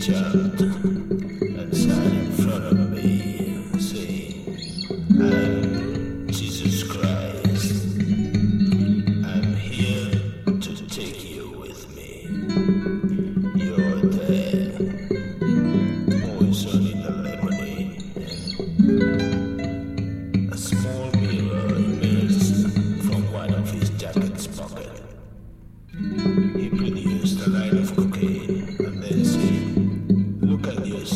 Nature.